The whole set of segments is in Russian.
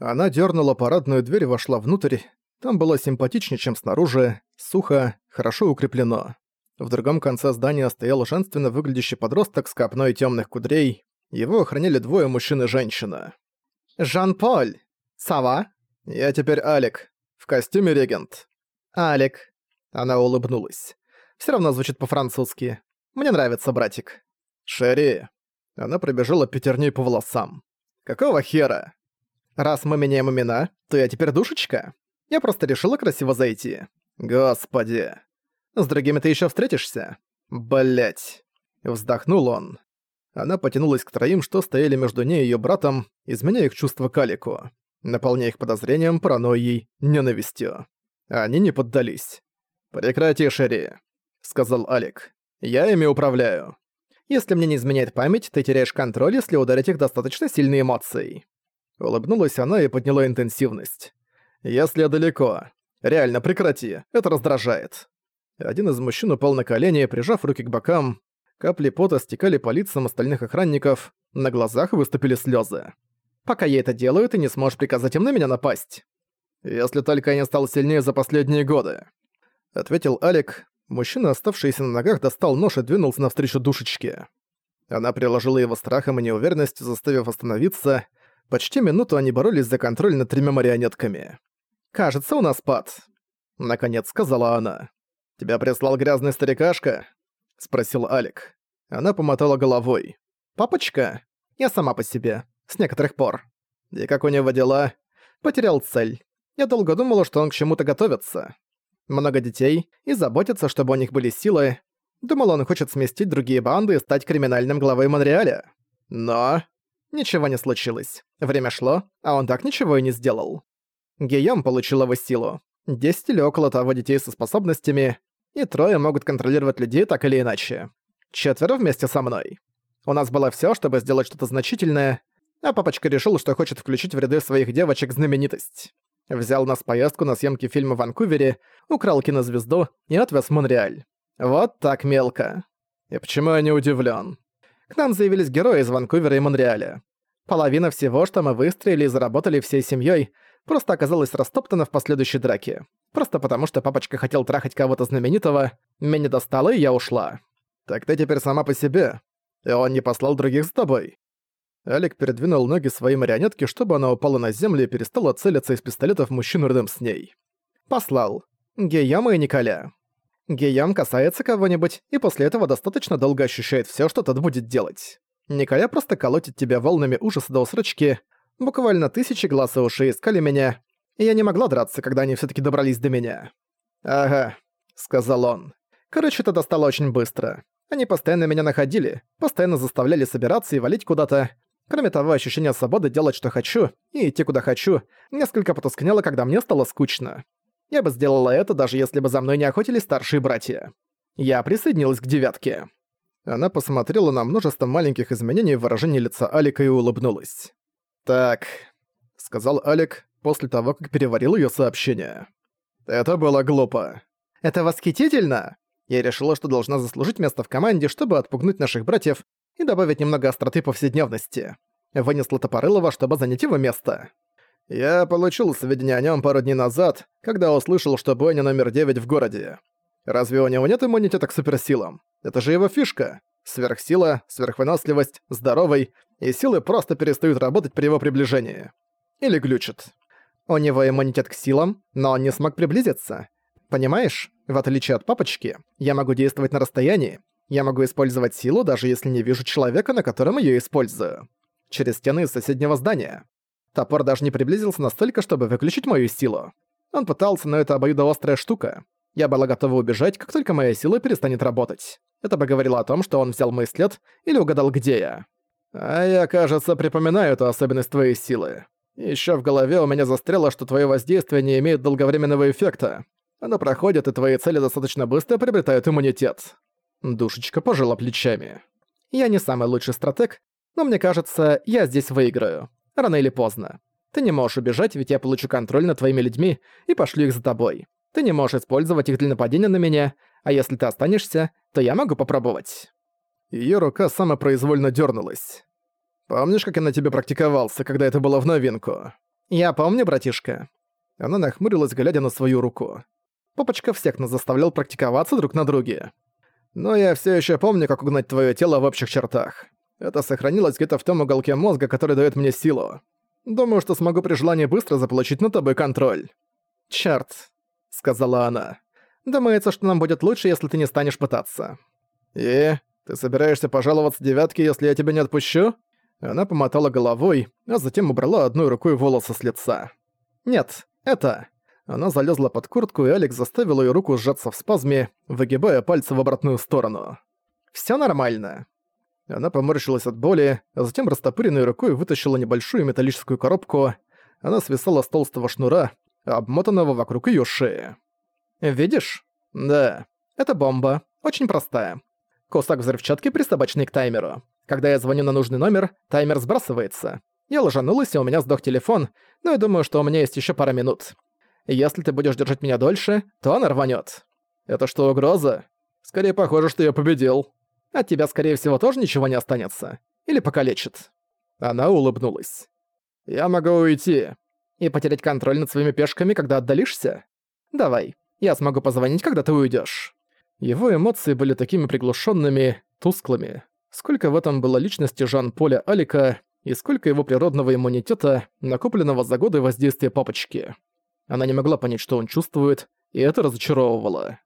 Она дернула парадную дверь и вошла внутрь. Там было симпатичнее, чем снаружи, сухо, хорошо укреплено. В другом конце здания стоял женственно выглядящий подросток с копной темных кудрей. Его охраняли двое мужчин и женщина. «Жан-Поль! Сова?» «Я теперь Алик. В костюме регент». «Алик». Она улыбнулась. Все равно звучит по-французски. Мне нравится, братик». «Шерри». Она пробежала пятерней по волосам. «Какого хера?» «Раз мы меняем имена, то я теперь душечка. Я просто решила красиво зайти». «Господи». «С другими ты еще встретишься?» Блять. Вздохнул он. Она потянулась к троим, что стояли между ней и её братом, изменяя их чувства Калику, наполняя их подозрением, паранойей, ненавистью. Они не поддались. «Прекрати, Шерри», — сказал Алик. Я ими управляю. Если мне не изменяет память, ты теряешь контроль, если ударить их достаточно сильной эмоцией. Улыбнулась она и подняла интенсивность. Если я далеко. Реально, прекрати, это раздражает. Один из мужчин упал на колени, прижав руки к бокам. Капли пота стекали по лицам остальных охранников, на глазах выступили слезы. «Пока я это делаю, ты не сможешь приказать им на меня напасть». «Если только я не стал сильнее за последние годы», — ответил Алик, Мужчина, оставшийся на ногах, достал нож и двинулся навстречу душечке. Она приложила его страхом и неуверенностью, заставив остановиться. Почти минуту они боролись за контроль над тремя марионетками. «Кажется, у нас пад», — наконец сказала она. «Тебя прислал грязный старикашка?» — спросил Алик. Она помотала головой. «Папочка? Я сама по себе. С некоторых пор. И как у него дела? Потерял цель. Я долго думала, что он к чему-то готовится много детей и заботится, чтобы у них были силы. Думал, он хочет сместить другие банды и стать криминальным главой Монреаля. Но... Ничего не случилось. Время шло, а он так ничего и не сделал. Гийом получил его силу. Десять или около того детей со способностями, и трое могут контролировать людей так или иначе. Четверо вместе со мной. У нас было всё, чтобы сделать что-то значительное, а папочка решил, что хочет включить в ряды своих девочек знаменитость. Взял нас поездку на съемки фильма в Ванкувере, украл кинозвезду и отвез в Монреаль. Вот так мелко. И почему я не удивлен? К нам заявились герои из Ванкувера и Монреаля. Половина всего, что мы выстроили и заработали всей семьей, просто оказалась растоптана в последующей драке. Просто потому, что папочка хотел трахать кого-то знаменитого, меня достало, и я ушла. Так ты теперь сама по себе. И он не послал других с тобой. Алик передвинул ноги своей марионетки, чтобы она упала на землю и перестала целиться из пистолета в мужчину рядом с ней. Послал. Гейяма и Николя. Гейям касается кого-нибудь, и после этого достаточно долго ощущает всё, что тот будет делать. Николя просто колотит тебя волнами ужаса до усрачки. Буквально тысячи глаз и ушей искали меня, и я не могла драться, когда они всё-таки добрались до меня. «Ага», — сказал он. «Короче, это достало очень быстро. Они постоянно меня находили, постоянно заставляли собираться и валить куда-то. Кроме того, ощущение свободы делать, что хочу, и идти, куда хочу, несколько потускнело, когда мне стало скучно. Я бы сделала это, даже если бы за мной не охотились старшие братья. Я присоединилась к девятке. Она посмотрела на множество маленьких изменений в выражении лица Алика и улыбнулась. «Так», — сказал Алик после того, как переварил её сообщение. «Это было глупо». «Это восхитительно!» Я решила, что должна заслужить место в команде, чтобы отпугнуть наших братьев и добавить немного остроты повседневности. Вынесла Топорылова, чтобы занять его место. Я получил сведения о нем пару дней назад, когда услышал, что бойня номер 9 в городе. Разве у него нет иммунитета к суперсилам? Это же его фишка. Сверхсила, сверхвыносливость, здоровый, и силы просто перестают работать при его приближении. Или глючат. У него иммунитет к силам, но он не смог приблизиться. Понимаешь, в отличие от папочки, я могу действовать на расстоянии, я могу использовать силу, даже если не вижу человека, на котором её использую. Через стены соседнего здания. Топор даже не приблизился настолько, чтобы выключить мою силу. Он пытался, но это обоюдоострая штука. Я была готова убежать, как только моя сила перестанет работать. Это бы говорило о том, что он взял мой след или угадал, где я. А я, кажется, припоминаю эту особенность твоей силы. Ещё в голове у меня застряло, что твое воздействие не имеет долговременного эффекта. Оно проходит, и твои цели достаточно быстро приобретают иммунитет. Душечка пожала плечами. «Я не самый лучший стратег, но мне кажется, я здесь выиграю. Рано или поздно. Ты не можешь убежать, ведь я получу контроль над твоими людьми и пошлю их за тобой. Ты не можешь использовать их для нападения на меня, а если ты останешься, то я могу попробовать». Её рука самопроизвольно дернулась. «Помнишь, как я на тебе практиковался, когда это было в новинку? «Я помню, братишка». Она нахмурилась, глядя на свою руку. Папочка всех нас заставлял практиковаться друг на друге. Но я все еще помню, как угнать твое тело в общих чертах. Это сохранилось где-то в том уголке мозга, который дает мне силу. Думаю, что смогу при желании быстро заполучить над тобой контроль. Черт, сказала она. Думается, что нам будет лучше, если ты не станешь пытаться. И ты собираешься пожаловаться девятке, если я тебя не отпущу? Она помотала головой, а затем убрала одной рукой волосы с лица. Нет, это. Она залезла под куртку, и Алекс заставил ее руку сжаться в спазме, выгибая пальцы в обратную сторону. Все нормально. Она поморщилась от боли, а затем растопыренной рукой вытащила небольшую металлическую коробку. Она свисала с толстого шнура, обмотанного вокруг ее шеи. «Видишь? Да. Это бомба. Очень простая. Кусок взрывчатки пристабачный к таймеру. Когда я звоню на нужный номер, таймер сбрасывается. Я ложанулась, и у меня сдох телефон, но я думаю, что у меня есть еще пара минут. Если ты будешь держать меня дольше, то она рванет. Это что, угроза? Скорее похоже, что я победил. От тебя, скорее всего, тоже ничего не останется. Или покалечит». Она улыбнулась. «Я могу уйти. И потерять контроль над своими пешками, когда отдалишься? Давай, я смогу позвонить, когда ты уйдешь. Его эмоции были такими приглушенными, тусклыми. Сколько в этом было личности Жан-Поля Алика и сколько его природного иммунитета, накопленного за годы воздействия папочки. Она не могла понять, что он чувствует, и это разочаровывало.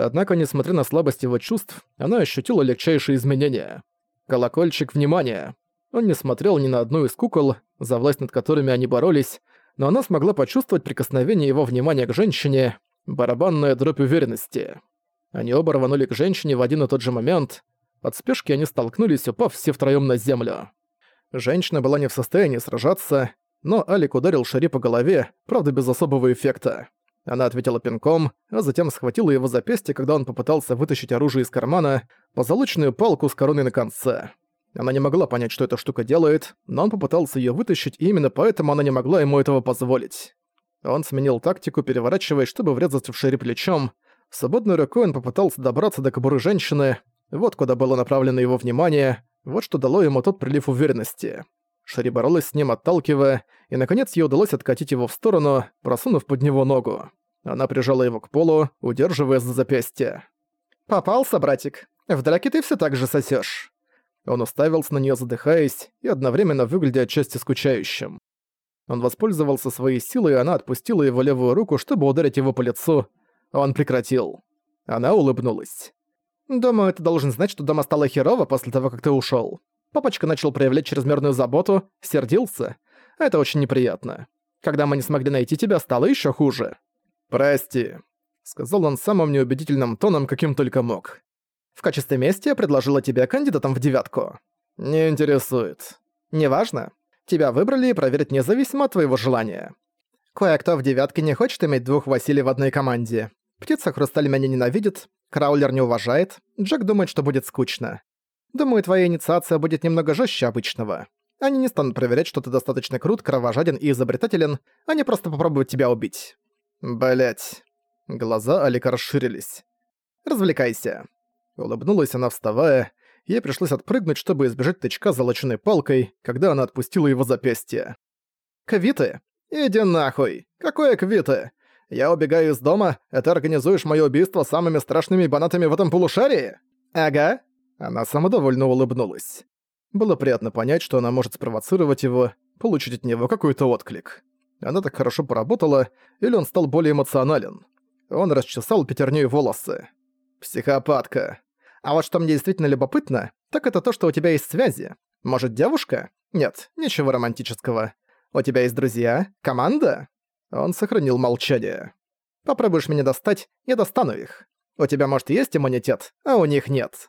Однако, несмотря на слабость его чувств, она ощутила легчайшие изменения. Колокольчик внимания. Он не смотрел ни на одну из кукол, за власть над которыми они боролись, но она смогла почувствовать прикосновение его внимания к женщине, барабанная дробь уверенности. Они оба рванули к женщине в один и тот же момент. От спешки они столкнулись, упав все втроём на землю. Женщина была не в состоянии сражаться, но Алик ударил Шари по голове, правда без особого эффекта. Она ответила пинком, а затем схватила его запястье, когда он попытался вытащить оружие из кармана, позолоченную палку с короной на конце. Она не могла понять, что эта штука делает, но он попытался её вытащить, и именно поэтому она не могла ему этого позволить. Он сменил тактику, переворачиваясь, чтобы врезаться в Шерри плечом. Свободной рукой он попытался добраться до кобуры женщины. Вот куда было направлено его внимание, вот что дало ему тот прилив уверенности. Шерри боролась с ним, отталкивая, и, наконец, ей удалось откатить его в сторону, просунув под него ногу. Она прижала его к полу, удерживая за запястье. «Попался, братик. В драке ты все так же сосешь. Он уставился на нее, задыхаясь, и одновременно выглядя отчасти скучающим. Он воспользовался своей силой, и она отпустила его левую руку, чтобы ударить его по лицу. Он прекратил. Она улыбнулась. «Думаю, ты должен знать, что дома стало херово после того, как ты ушел. Папочка начал проявлять чрезмерную заботу, сердился. Это очень неприятно. Когда мы не смогли найти тебя, стало еще хуже. «Прости», — сказал он самым неубедительным тоном, каким только мог. «В качестве мести я предложила тебя кандидатом в девятку». «Не интересует». «Неважно. Тебя выбрали и проверят независимо от твоего желания. Кое-кто в девятке не хочет иметь двух Василий в одной команде. Птица Хрусталь меня ненавидит, Краулер не уважает, Джек думает, что будет скучно. Думаю, твоя инициация будет немного жестче обычного. Они не станут проверять, что ты достаточно крут, кровожаден и изобретателен, они просто попробуют тебя убить. Блять. Глаза Алика расширились. «Развлекайся». Улыбнулась она, вставая. Ей пришлось отпрыгнуть, чтобы избежать тычка золоченой палкой, когда она отпустила его запястье. «Квиты? Иди нахуй! Какое квиты? Я убегаю из дома, а ты организуешь моё убийство самыми страшными банатами в этом полушарии? Ага». Она самодовольно улыбнулась. Было приятно понять, что она может спровоцировать его, получить от него какой-то отклик. Она так хорошо поработала, или он стал более эмоционален. Он расчесал пятерней волосы. «Психопатка. А вот что мне действительно любопытно, так это то, что у тебя есть связи. Может, девушка? Нет, ничего романтического. У тебя есть друзья? Команда?» Он сохранил молчание. «Попробуешь меня достать, я достану их. У тебя, может, есть иммунитет, а у них нет».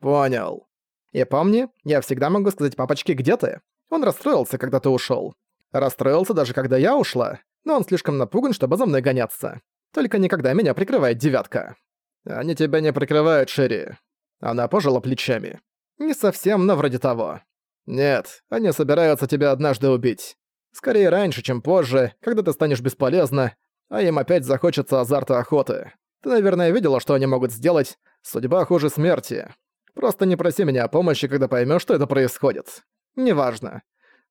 «Понял». «И помни, я всегда могу сказать папочке, где ты. Он расстроился, когда ты ушёл. Расстроился даже когда я ушла, но он слишком напуган, чтобы за мной гоняться. Только никогда меня прикрывает девятка. Они тебя не прикрывают, Шерри. Она пожала плечами. Не совсем, но вроде того. Нет, они собираются тебя однажды убить. Скорее раньше, чем позже, когда ты станешь бесполезна, а им опять захочется азарта охоты. Ты, наверное, видела, что они могут сделать. Судьба хуже смерти. Просто не проси меня о помощи, когда поймешь, что это происходит. Неважно.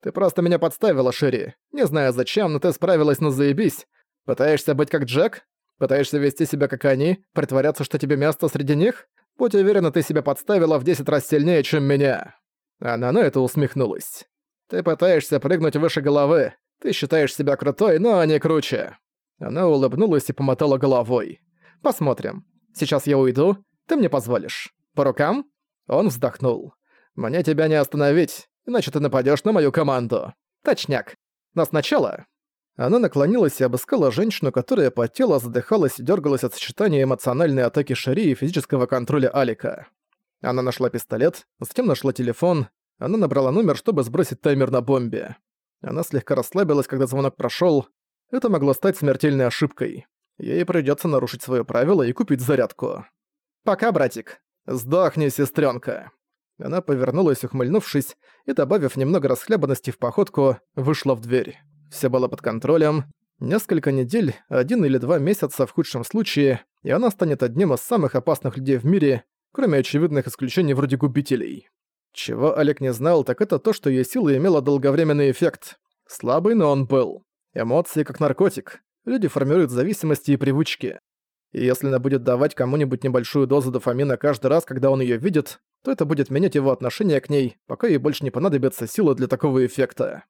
Ты просто меня подставила, Шири. Не знаю зачем, но ты справилась на заебись. Пытаешься быть как Джек? Пытаешься вести себя как они? Притворяться, что тебе место среди них? Будь уверена, ты себя подставила в 10 раз сильнее, чем меня». Она на это усмехнулась. «Ты пытаешься прыгнуть выше головы. Ты считаешь себя крутой, но не круче». Она улыбнулась и помотала головой. «Посмотрим. Сейчас я уйду. Ты мне позволишь. По рукам?» Он вздохнул. «Мне тебя не остановить, иначе ты нападёшь на мою команду. Точняк. Но сначала...» Она наклонилась и обыскала женщину, которая потела, задыхалась и дергалась от сочетания эмоциональной атаки Шари и физического контроля Алика. Она нашла пистолет, затем нашла телефон, она набрала номер, чтобы сбросить таймер на бомбе. Она слегка расслабилась, когда звонок прошёл. Это могло стать смертельной ошибкой. Ей придётся нарушить своё правило и купить зарядку. «Пока, братик. Сдохни, сестрёнка». Она повернулась, ухмыльнувшись, и, добавив немного расхлябанности в походку, вышла в дверь. Все было под контролем. Несколько недель, один или два месяца в худшем случае, и она станет одним из самых опасных людей в мире, кроме очевидных исключений вроде губителей. Чего Олег не знал, так это то, что её сила имела долговременный эффект. Слабый, но он был. Эмоции как наркотик. Люди формируют зависимости и привычки. И если она будет давать кому-нибудь небольшую дозу дофамина каждый раз, когда он её видит, то это будет менять его отношение к ней, пока ей больше не понадобится сила для такого эффекта.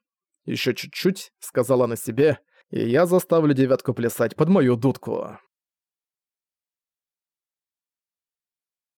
Еще чуть-чуть», — сказала она себе, — «и я заставлю девятку плясать под мою дудку».